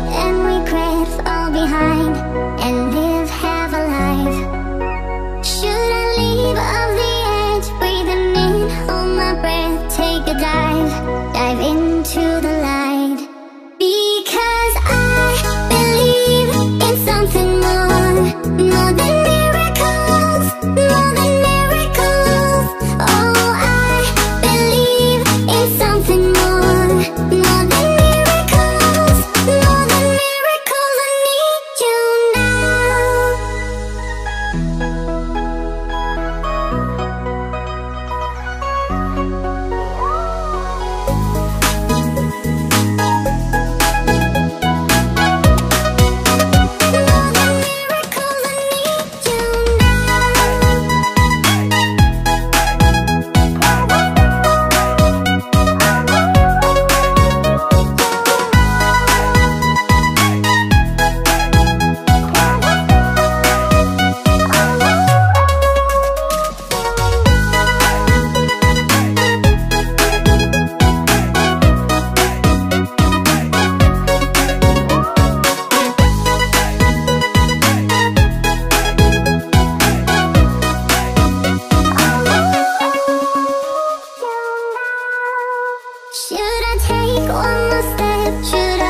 and regret all behind and live half a life. Should I leave off the edge, breathing in, hold my breath, take a dive, dive into the Should I take one more step? Should I